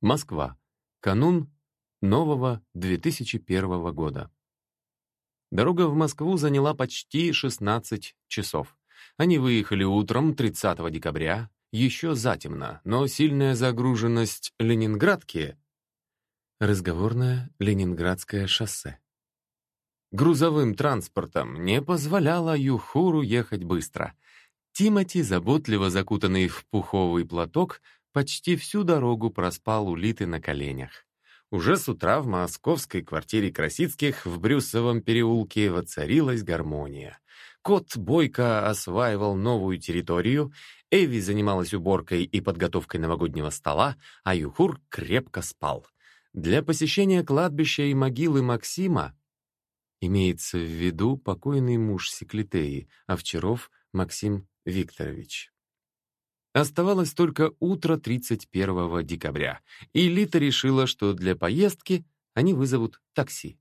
Москва. Канун нового 2001 года. Дорога в Москву заняла почти 16 часов. Они выехали утром 30 декабря, еще затемно, но сильная загруженность Ленинградки — разговорное Ленинградское шоссе. Грузовым транспортом не позволяло Юхуру ехать быстро. Тимати, заботливо закутанный в пуховый платок, почти всю дорогу проспал улиты на коленях. Уже с утра в московской квартире Красицких в Брюсовом переулке воцарилась гармония. Кот бойко осваивал новую территорию, Эви занималась уборкой и подготовкой новогоднего стола, а Юхур крепко спал. Для посещения кладбища и могилы Максима имеется в виду покойный муж Секлитеи, Овчаров Максим Викторович. Оставалось только утро 31 декабря, и Лита решила, что для поездки они вызовут такси.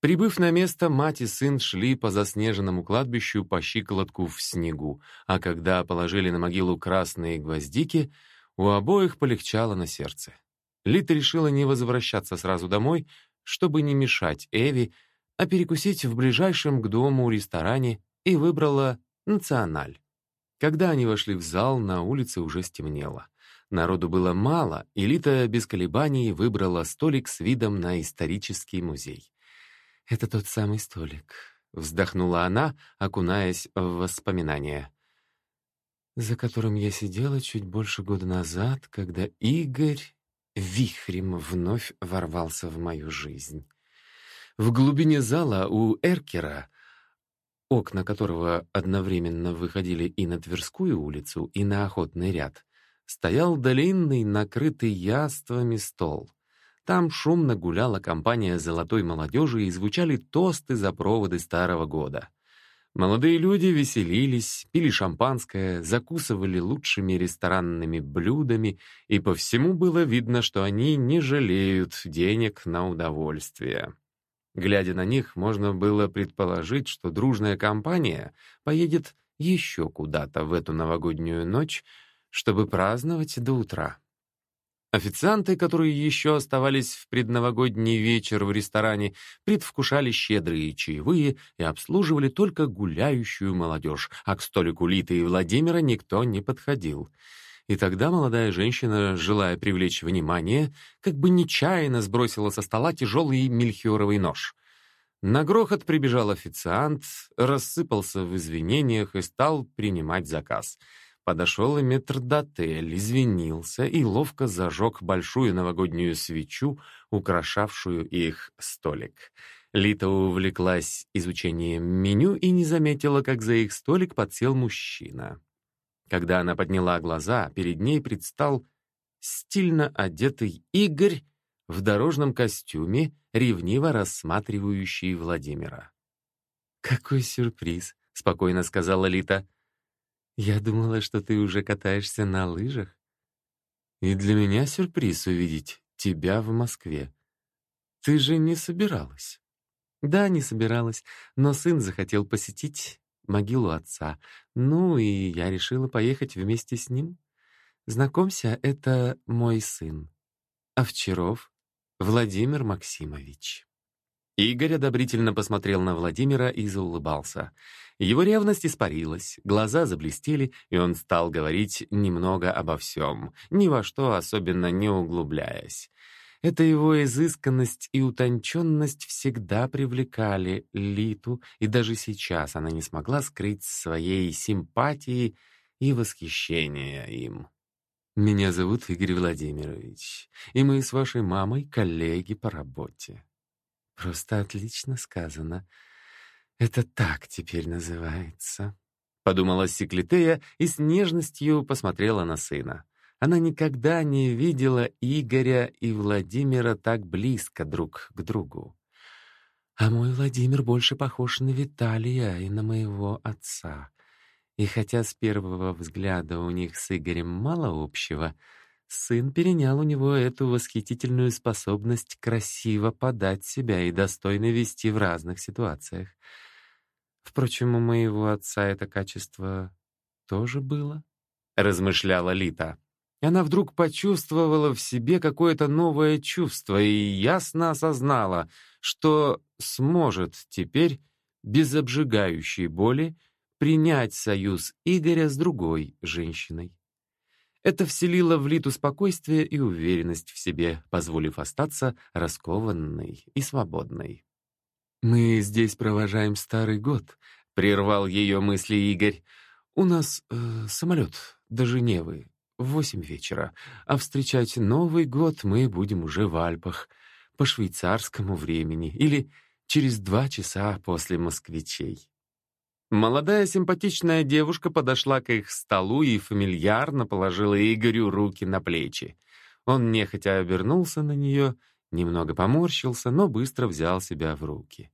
Прибыв на место, мать и сын шли по заснеженному кладбищу по щиколотку в снегу, а когда положили на могилу красные гвоздики, у обоих полегчало на сердце. Лита решила не возвращаться сразу домой, чтобы не мешать Эви, а перекусить в ближайшем к дому ресторане и выбрала «Националь». Когда они вошли в зал, на улице уже стемнело. Народу было мало, и Лита без колебаний выбрала столик с видом на исторический музей. «Это тот самый столик», — вздохнула она, окунаясь в воспоминания, «за которым я сидела чуть больше года назад, когда Игорь вихрем вновь ворвался в мою жизнь». В глубине зала у Эркера окна которого одновременно выходили и на Тверскую улицу, и на Охотный ряд, стоял длинный, накрытый яствами стол. Там шумно гуляла компания золотой молодежи и звучали тосты за проводы Старого года. Молодые люди веселились, пили шампанское, закусывали лучшими ресторанными блюдами, и по всему было видно, что они не жалеют денег на удовольствие. Глядя на них, можно было предположить, что дружная компания поедет еще куда-то в эту новогоднюю ночь, чтобы праздновать до утра. Официанты, которые еще оставались в предновогодний вечер в ресторане, предвкушали щедрые чаевые и обслуживали только гуляющую молодежь, а к столику Литы и Владимира никто не подходил — и тогда молодая женщина, желая привлечь внимание, как бы нечаянно сбросила со стола тяжелый мельхиоровый нож. На грохот прибежал официант, рассыпался в извинениях и стал принимать заказ. Подошел и метрдотель, извинился и ловко зажег большую новогоднюю свечу, украшавшую их столик. Лита увлеклась изучением меню и не заметила, как за их столик подсел мужчина. Когда она подняла глаза, перед ней предстал стильно одетый Игорь в дорожном костюме, ревниво рассматривающий Владимира. «Какой сюрприз!» — спокойно сказала Лита. «Я думала, что ты уже катаешься на лыжах. И для меня сюрприз увидеть тебя в Москве. Ты же не собиралась?» «Да, не собиралась, но сын захотел посетить могилу отца. Ну, и я решила поехать вместе с ним. Знакомься, это мой сын. Овчаров Владимир Максимович. Игорь одобрительно посмотрел на Владимира и заулыбался. Его ревность испарилась, глаза заблестели, и он стал говорить немного обо всем, ни во что особенно не углубляясь. Эта его изысканность и утонченность всегда привлекали Литу, и даже сейчас она не смогла скрыть своей симпатии и восхищения им. «Меня зовут Игорь Владимирович, и мы с вашей мамой коллеги по работе». «Просто отлично сказано. Это так теперь называется», — подумала Секлитея и с нежностью посмотрела на сына. Она никогда не видела Игоря и Владимира так близко друг к другу. А мой Владимир больше похож на Виталия и на моего отца. И хотя с первого взгляда у них с Игорем мало общего, сын перенял у него эту восхитительную способность красиво подать себя и достойно вести в разных ситуациях. Впрочем, у моего отца это качество тоже было, размышляла Лита. Она вдруг почувствовала в себе какое-то новое чувство и ясно осознала, что сможет теперь, без обжигающей боли, принять союз Игоря с другой женщиной. Это вселило в Литу спокойствие и уверенность в себе, позволив остаться раскованной и свободной. «Мы здесь провожаем старый год», — прервал ее мысли Игорь. «У нас э, самолет до Женевы в восемь вечера, а встречать Новый год мы будем уже в Альпах по швейцарскому времени или через два часа после москвичей». Молодая симпатичная девушка подошла к их столу и фамильярно положила Игорю руки на плечи. Он нехотя обернулся на нее, немного поморщился, но быстро взял себя в руки.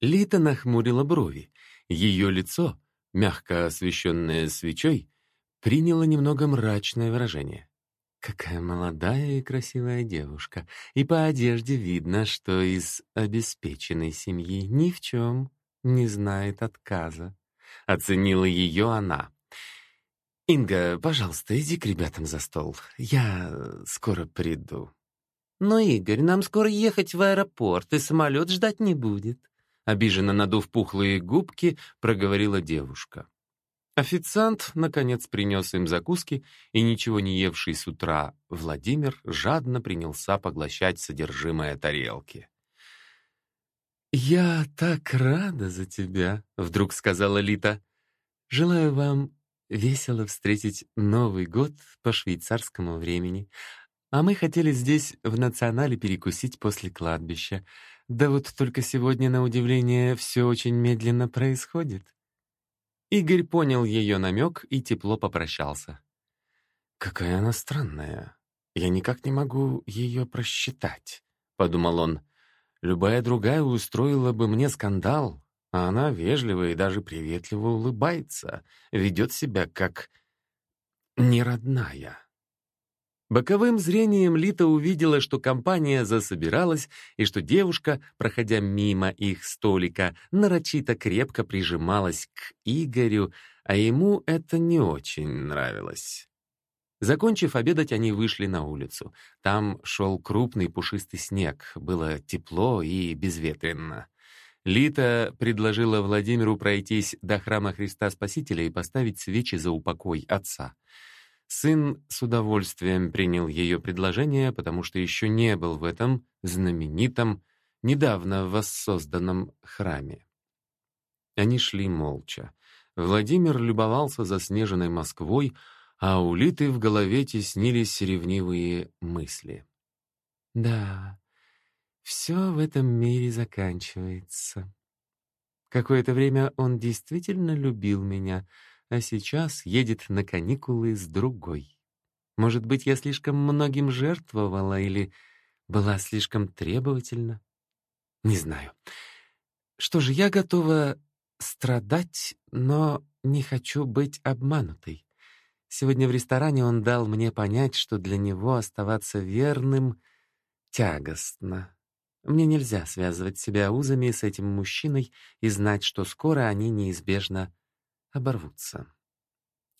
Лита нахмурила брови. Ее лицо, мягко освещенное свечой, приняло немного мрачное выражение. Какая молодая и красивая девушка, и по одежде видно, что из обеспеченной семьи ни в чем не знает отказа. Оценила ее она. «Инга, пожалуйста, иди к ребятам за стол. Я скоро приду». «Но, Игорь, нам скоро ехать в аэропорт, и самолет ждать не будет», обиженно надув пухлые губки, проговорила девушка. Официант, наконец, принес им закуски, и ничего не евший с утра Владимир жадно принялся поглощать содержимое тарелки. «Я так рада за тебя», — вдруг сказала Лита. «Желаю вам весело встретить Новый год по швейцарскому времени. А мы хотели здесь в Национале перекусить после кладбища. Да вот только сегодня, на удивление, все очень медленно происходит». Игорь понял ее намек и тепло попрощался. «Какая она странная. Я никак не могу ее просчитать», — подумал он. Любая другая устроила бы мне скандал, а она вежливо и даже приветливо улыбается, ведет себя как неродная. Боковым зрением Лита увидела, что компания засобиралась и что девушка, проходя мимо их столика, нарочито крепко прижималась к Игорю, а ему это не очень нравилось. Закончив обедать, они вышли на улицу. Там шел крупный пушистый снег, было тепло и безветренно. Лита предложила Владимиру пройтись до храма Христа Спасителя и поставить свечи за упокой отца. Сын с удовольствием принял ее предложение, потому что еще не был в этом знаменитом, недавно воссозданном храме. Они шли молча. Владимир любовался заснеженной Москвой, а у Литы в голове теснились ревнивые мысли. «Да, все в этом мире заканчивается. Какое-то время он действительно любил меня, а сейчас едет на каникулы с другой. Может быть, я слишком многим жертвовала или была слишком требовательна? Не знаю. Что же, я готова страдать, но не хочу быть обманутой. Сегодня в ресторане он дал мне понять, что для него оставаться верным тягостно. Мне нельзя связывать себя узами с этим мужчиной и знать, что скоро они неизбежно оборвутся.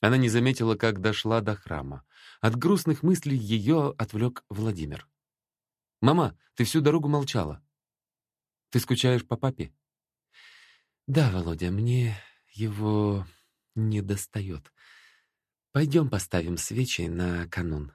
Она не заметила, как дошла до храма. От грустных мыслей ее отвлек Владимир. «Мама, ты всю дорогу молчала. Ты скучаешь по папе?» «Да, Володя, мне его не достает. Пойдем поставим свечи на канун».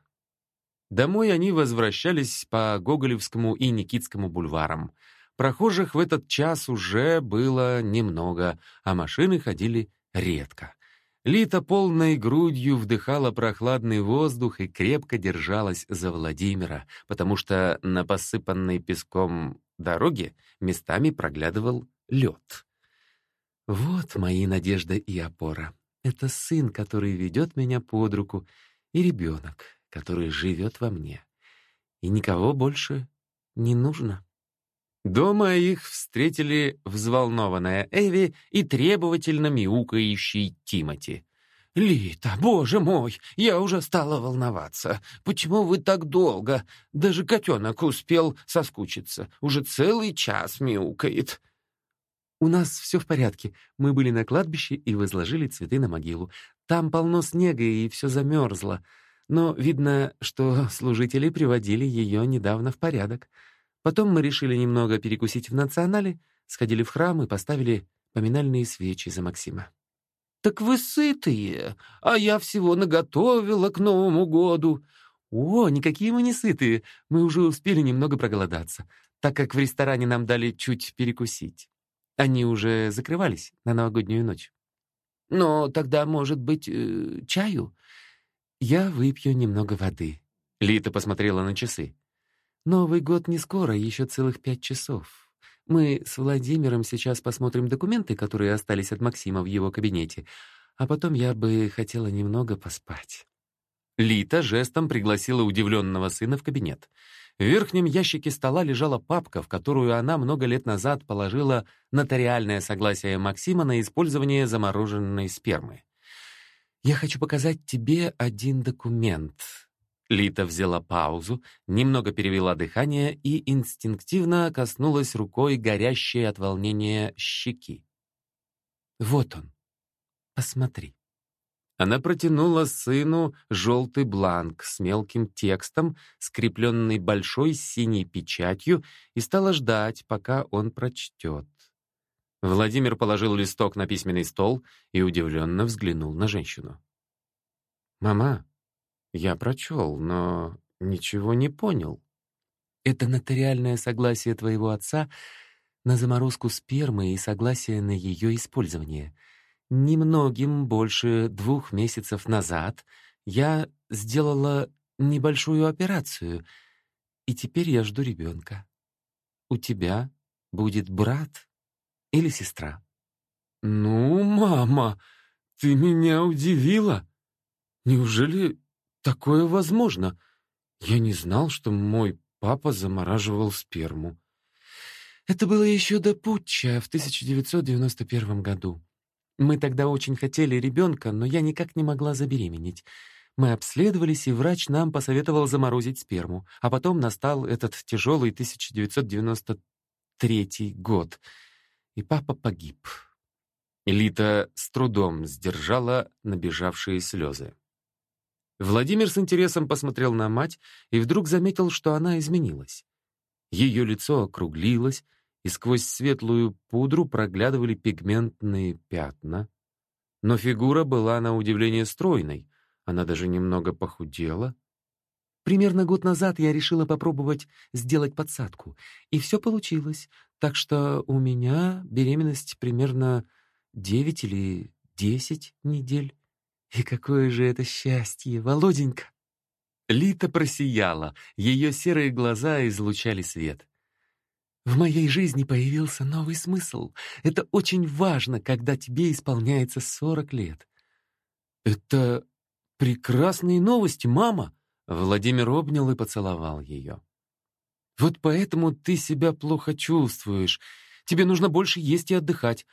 Домой они возвращались по Гоголевскому и Никитскому бульварам. Прохожих в этот час уже было немного, а машины ходили редко. Лита полной грудью вдыхала прохладный воздух и крепко держалась за Владимира, потому что на посыпанной песком дороге местами проглядывал лед. «Вот мои надежды и опора», это сын, который ведет меня под руку, и ребенок, который живет во мне. И никого больше не нужно. Дома их встретили взволнованная Эви и требовательно мяукающий Тимати. «Лита, боже мой, я уже стала волноваться. Почему вы так долго? Даже котенок успел соскучиться. Уже целый час мяукает». «У нас все в порядке. Мы были на кладбище и возложили цветы на могилу. Там полно снега, и все замерзло. Но видно, что служители приводили ее недавно в порядок. Потом мы решили немного перекусить в национале, сходили в храм и поставили поминальные свечи за Максима. «Так вы сытые, а я всего наготовила к Новому году». «О, никакие мы не сытые, мы уже успели немного проголодаться, так как в ресторане нам дали чуть перекусить. Они уже закрывались на новогоднюю ночь». «Но тогда, может быть, э, чаю?» «Я выпью немного воды». Лита посмотрела на часы. «Новый год не скоро, еще целых пять часов. Мы с Владимиром сейчас посмотрим документы, которые остались от Максима в его кабинете, а потом я бы хотела немного поспать». Лита жестом пригласила удивленного сына в кабинет. В верхнем ящике стола лежала папка, в которую она много лет назад положила нотариальное согласие Максима на использование замороженной спермы. «Я хочу показать тебе один документ», Лита взяла паузу, немного перевела дыхание и инстинктивно коснулась рукой горящей от волнения щеки. «Вот он. Посмотри». Она протянула сыну желтый бланк с мелким текстом, скрепленный большой синей печатью, и стала ждать, пока он прочтет. Владимир положил листок на письменный стол и удивленно взглянул на женщину. «Мама, я прочел, но ничего не понял. Это нотариальное согласие твоего отца на заморозку спермы и согласие на ее использование. Немногим больше двух месяцев назад я сделала небольшую операцию, и теперь я жду ребенка. У тебя будет брат или сестра. «Ну, мама, ты меня удивила. Неужели Такое возможно. Я не знал, что мой папа замораживал сперму. Это было еще до путча в 1991 году. Мы тогда очень хотели ребенка, но я никак не могла забеременеть. Мы обследовались, и врач нам посоветовал заморозить сперму. А потом настал этот тяжелый 1993 год, и папа погиб. Элита с трудом сдержала набежавшие слезы. Владимир с интересом посмотрел на мать и вдруг заметил, что она изменилась. Ее лицо округлилось, и сквозь светлую пудру проглядывали пигментные пятна. Но фигура была на удивление стройной, она даже немного похудела. Примерно год назад я решила попробовать сделать подсадку, и все получилось, так что у меня беременность примерно 9 или 10 недель. И какое же это счастье, Володенька!» Лита просияла, ее серые глаза излучали свет. «В моей жизни появился новый смысл. Это очень важно, когда тебе исполняется сорок лет». «Это прекрасные новости, мама!» Владимир обнял и поцеловал ее. «Вот поэтому ты себя плохо чувствуешь. Тебе нужно больше есть и отдыхать.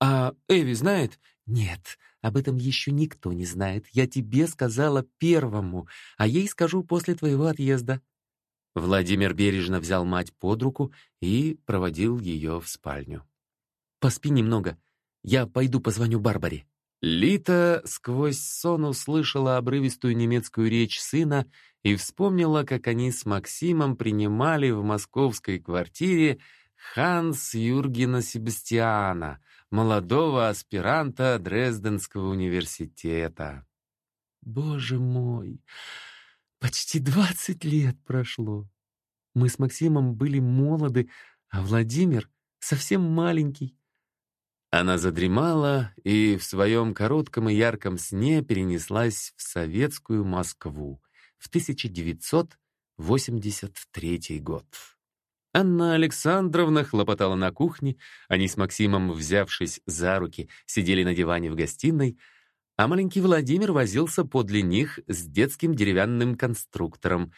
А Эви знает?» «Нет, об этом еще никто не знает. Я тебе сказала первому, а ей скажу после твоего отъезда». Владимир бережно взял мать под руку и проводил ее в спальню. «Поспи немного. Я пойду позвоню Барбаре». Лита сквозь сон услышала обрывистую немецкую речь сына и вспомнила, как они с Максимом принимали в московской квартире Ханс Юргена Себастьяна, молодого аспиранта Дрезденского университета. Боже мой, почти двадцать лет прошло. Мы с Максимом были молоды, а Владимир совсем маленький. Она задремала и в своем коротком и ярком сне перенеслась в советскую Москву в 1983 год. Анна Александровна хлопотала на кухне, они с Максимом, взявшись за руки, сидели на диване в гостиной, а маленький Владимир возился подле них с детским деревянным конструктором.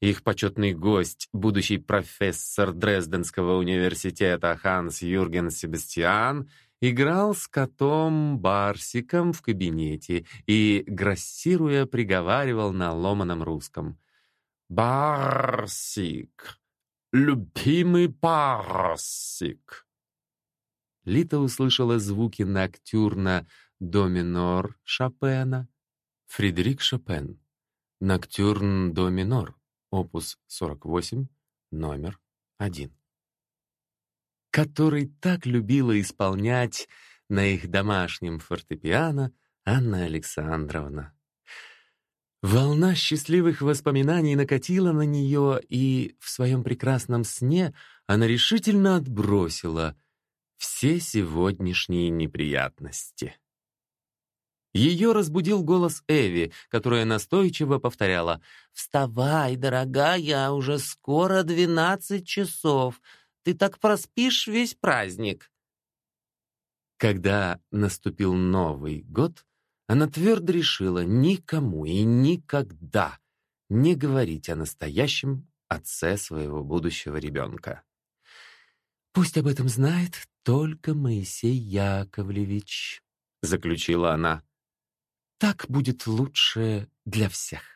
Их почетный гость, будущий профессор Дрезденского университета Ханс Юрген Себастьян, играл с котом Барсиком в кабинете и, грассируя, приговаривал на ломаном русском. «Барсик! Любимый парсик. Лита услышала звуки ноктюрна до минор Шопена. Фредерик Шопен. Ноктюрн до минор, опус 48, номер 1. Который так любила исполнять на их домашнем фортепиано Анна Александровна. Волна счастливых воспоминаний накатила на нее, и в своем прекрасном сне она решительно отбросила все сегодняшние неприятности. Ее разбудил голос Эви, которая настойчиво повторяла «Вставай, дорогая, уже скоро двенадцать часов. Ты так проспишь весь праздник». Когда наступил Новый год, она твердо решила никому и никогда не говорить о настоящем отце своего будущего ребенка. «Пусть об этом знает только Моисей Яковлевич», — заключила она. Так будет лучше для всех.